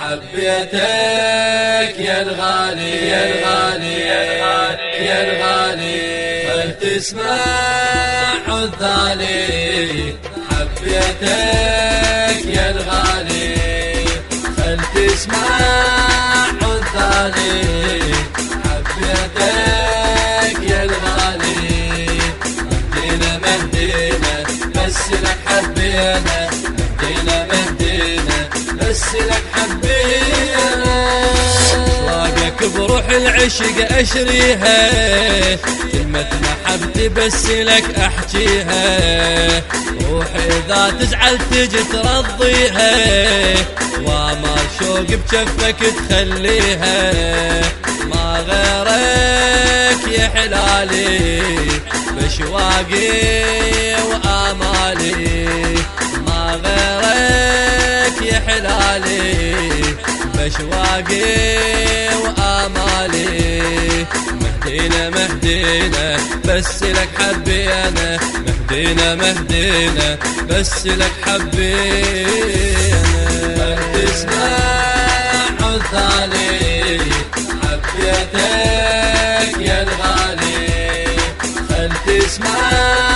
حبيتك يا الغالي يا الغالي يا الغالي يا الغالي تسمع عذالي حبيتك يا الغالي. خل تسمع عذالي بروح العشق أشريها. كلمة محبتي بس لك أحكيها. روحي إذا تزعل تجي ترضيها. وما شوق بجفك تخليها. ما غيرك يا حلالي بشواقي وآمالي. ما غيرك يا حلالي بشواقي مهدينا مهدينا بس لك حبي أنا. مهدينا مهدينا بس لك حبي أنا. تسمع عثالي حبيتك يا الغالي. خل تسمع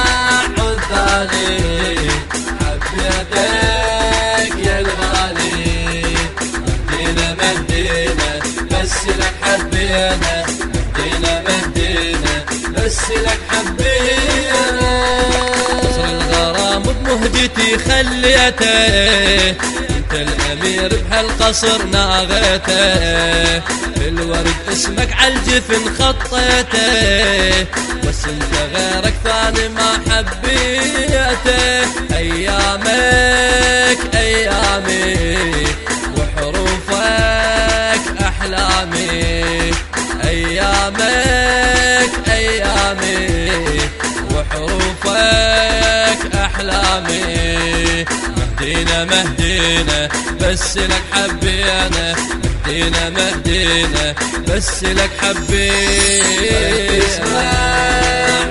بس لك حبينا قصر الغرام بمهجتي خليته. انت الأمير بهالقصر ناغيته بالورد اسمك عالجفن خطيته. بس انت غيرك ثاني ما حبيته. ايامك مهدينا مهدينا بس لك حبي أنا. مهدينا مهدينا بس لك حبي.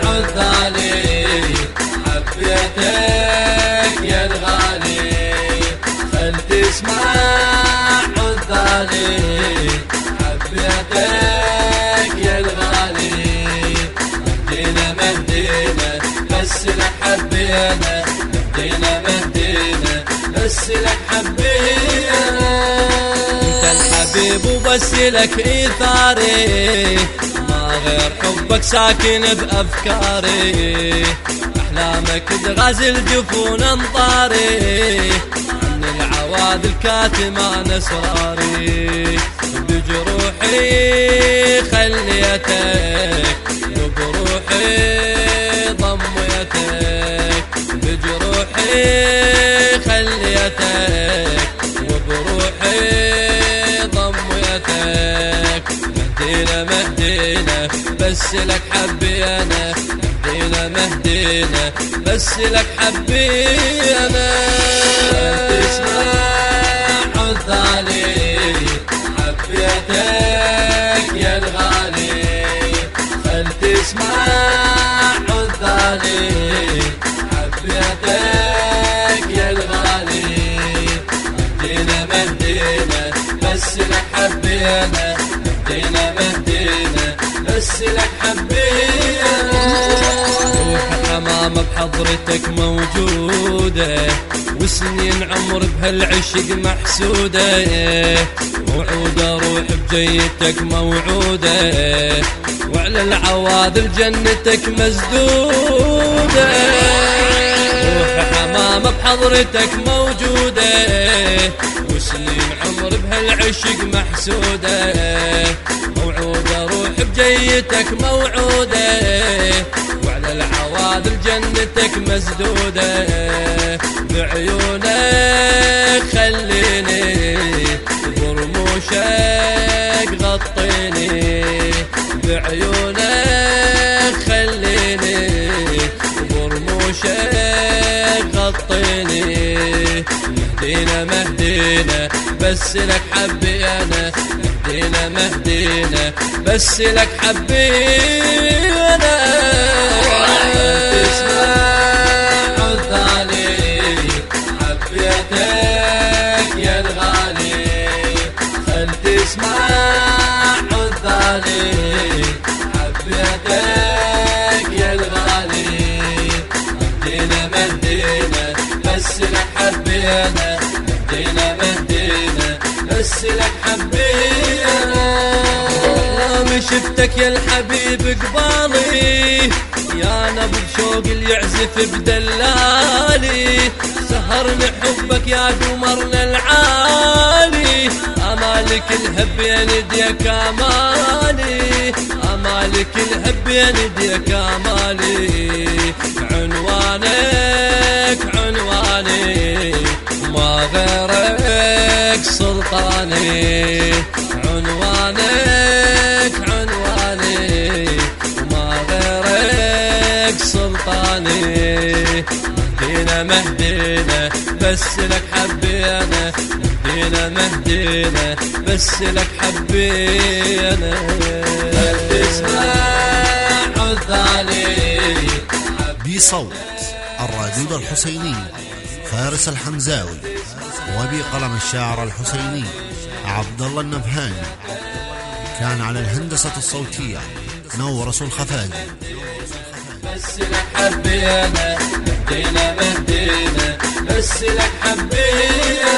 عذالي حبيتك يا الغالي. خل تسمع بس لك حبينا أنت الحبيب وبس لك إيثاري. ما غير حبك ساكن بأفكاري. أحلامك تغازل جفون انطاري عن العواد الكاتمة اسراري بجروحي خليتك. وبروحي خليتك مهدينا مهدينا. بس لك حبي أنا. مهدينا مهدينا. بس لك حبي أنا. تسمع عذالي حبيتك يا الغالي خل تسمع عذالي حبينا مهدينا مهدينا بس لك بحضرتك موجودة وسنين عمر بهالعشق محسودة. موعودة روح بجيتك موعودة وعلى العواذل جنتك مسدودة. روح حمامة بحضرتك موجودة وسنين عمر بهالعشق محسودة. روح بجيتك موعودة وعلى العواذل جنتك مسدودة. بعيونك خليني برموشك غطيني. مهدينا مهدينا. بس لك حبي أنا. مهدينا مهدينا. بس لك حبي أنا. مهدينا بس لك حبينا ما شفتك يا الحبيب قبالي. يا نبض شوق اللي يعزف بدلالي. سهرنا حبك يا قمرنا العالي. أمالك الهب يا نديك امالي أمالك الهب يا نديك امالي سلطاني مهدينا مهدينا بس لك حبينا. مهدينا مهدينا بس لك حبينا. تسمع عذالي بصوت الرادود الحسيني فارس الحمزاوي وبقلم الشاعر الحسيني عبد الله النبهاني. كان على الهندسة الصوتية نورس الخفاجي. لك حبينا مهدينا مهدينا لك حبينا.